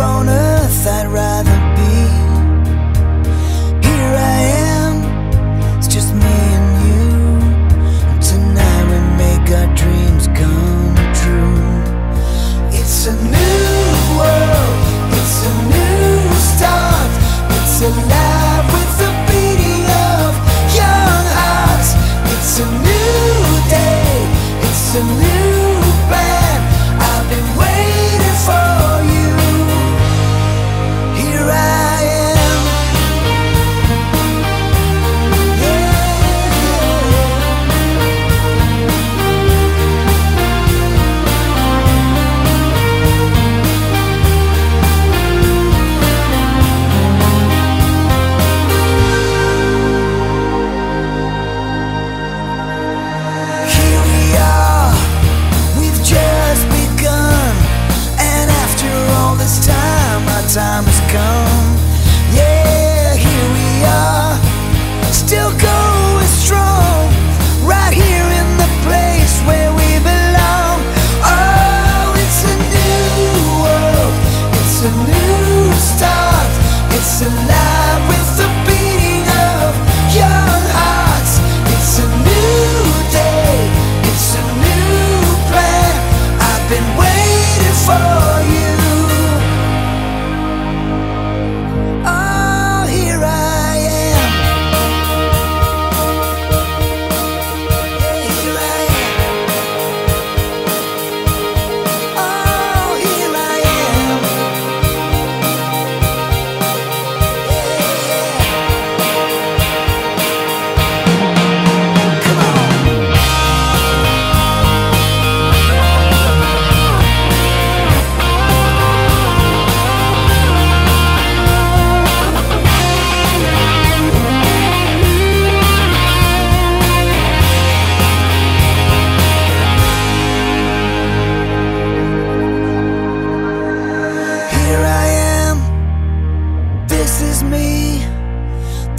on earth I'd rather be. Here I am, it's just me and you. Tonight we make our dreams come true. It's a new world, it's a new start, it's alive with the beating of young hearts. It's a new day, it's a new. time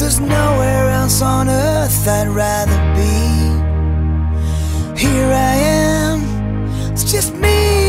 there's nowhere else on earth I'd rather be. Here I am, it's just me.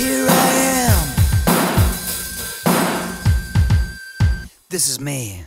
Here I am. This is me.